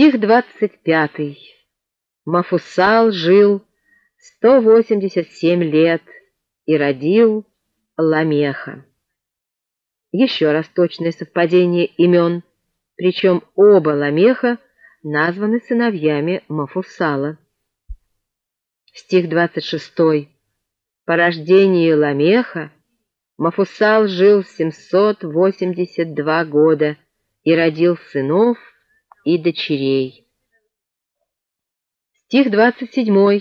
Стих 25. Мафусал жил 187 лет и родил Ламеха. Еще раз точное совпадение имен, причем оба Ламеха названы сыновьями Мафусала. Стих 26. По рождении Ламеха Мафусал жил 782 года и родил сынов и дочерей. Стих 27.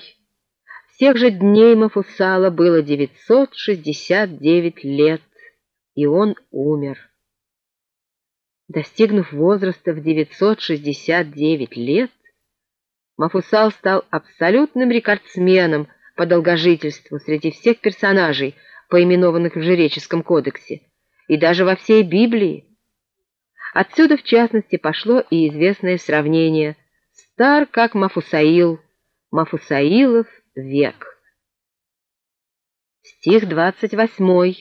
Всех же дней Мафусала было 969 лет, и он умер. Достигнув возраста в 969 лет, Мафусал стал абсолютным рекордсменом по долгожительству среди всех персонажей, поименованных в Жреческом кодексе, и даже во всей Библии. Отсюда, в частности, пошло и известное сравнение «стар, как Мафусаил, Мафусаилов век». Стих 28.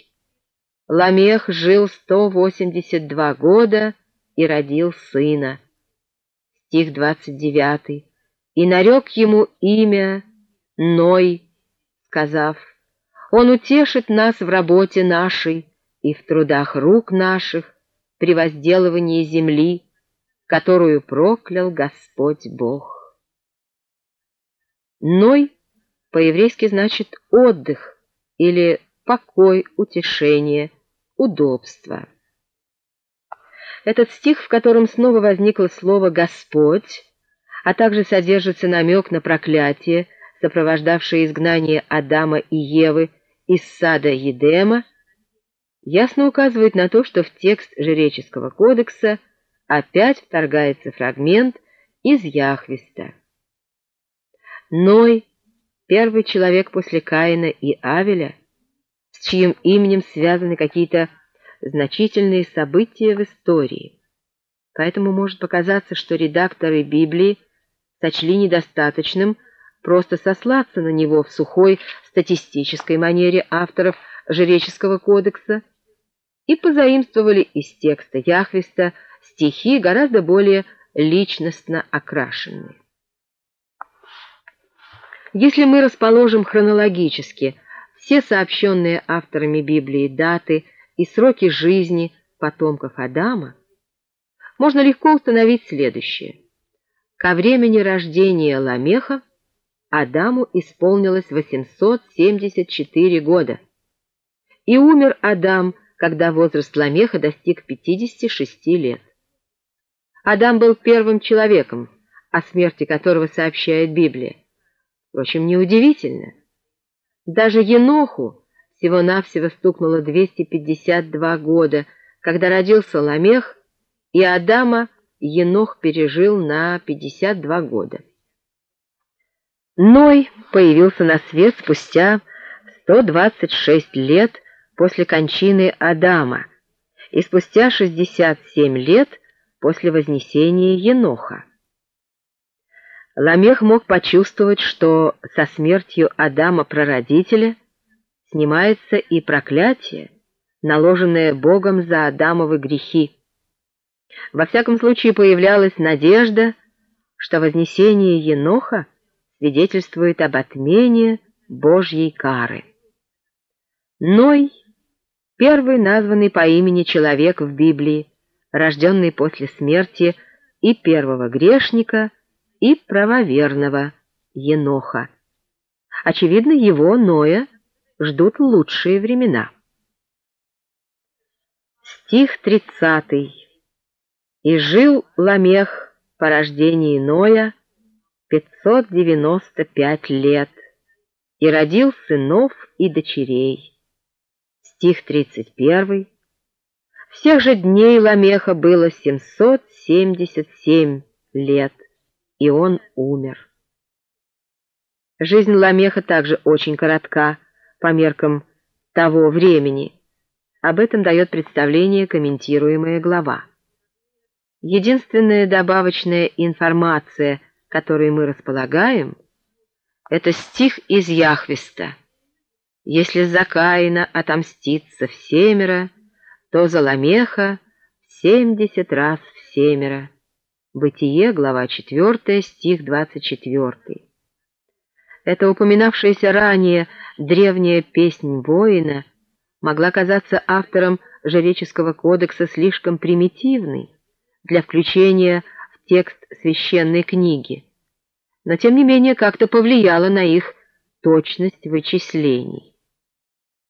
Ламех жил 182 года и родил сына. Стих 29. И нарек ему имя Ной, сказав, «Он утешит нас в работе нашей и в трудах рук наших, при возделывании земли, которую проклял Господь Бог. Ной по-еврейски значит отдых или покой, утешение, удобство. Этот стих, в котором снова возникло слово «Господь», а также содержится намек на проклятие, сопровождавшее изгнание Адама и Евы из сада Едема, ясно указывает на то, что в текст Жреческого кодекса опять вторгается фрагмент из Яхвиста. Ной, первый человек после Каина и Авеля, с чьим именем связаны какие-то значительные события в истории. Поэтому может показаться, что редакторы Библии сочли недостаточным просто сослаться на него в сухой статистической манере авторов Жреческого кодекса и позаимствовали из текста Яхвиста стихи гораздо более личностно окрашенные. Если мы расположим хронологически все сообщенные авторами Библии даты и сроки жизни потомков Адама, можно легко установить следующее. Ко времени рождения Ламеха Адаму исполнилось 874 года, и умер Адам когда возраст Ламеха достиг 56 лет. Адам был первым человеком, о смерти которого сообщает Библия. Впрочем, неудивительно. Даже Еноху всего-навсего стукнуло 252 года, когда родился Ламех, и Адама Енох пережил на 52 года. Ной появился на свет спустя 126 лет после кончины Адама и спустя 67 лет после вознесения Еноха. Ламех мог почувствовать, что со смертью Адама-прародителя снимается и проклятие, наложенное Богом за Адамовы грехи. Во всяком случае появлялась надежда, что вознесение Еноха свидетельствует об отмене Божьей кары. Ной первый названный по имени человек в Библии, рожденный после смерти и первого грешника, и правоверного Еноха. Очевидно, его, Ноя, ждут лучшие времена. Стих 30. «И жил Ламех по рождении Ноя 595 лет, и родил сынов и дочерей» стих 31. Всех же дней Ламеха было 777 лет, и он умер. Жизнь Ламеха также очень коротка по меркам того времени. Об этом дает представление комментируемая глава. Единственная добавочная информация, которой мы располагаем, это стих из Яхвиста – если за Каина отомстится всемеро, то за Ламеха семьдесят раз всемеро. Бытие, глава 4, стих 24. Эта упоминавшаяся ранее древняя песнь воина могла казаться автором жреческого кодекса слишком примитивной для включения в текст священной книги, но тем не менее как-то повлияла на их точность вычислений.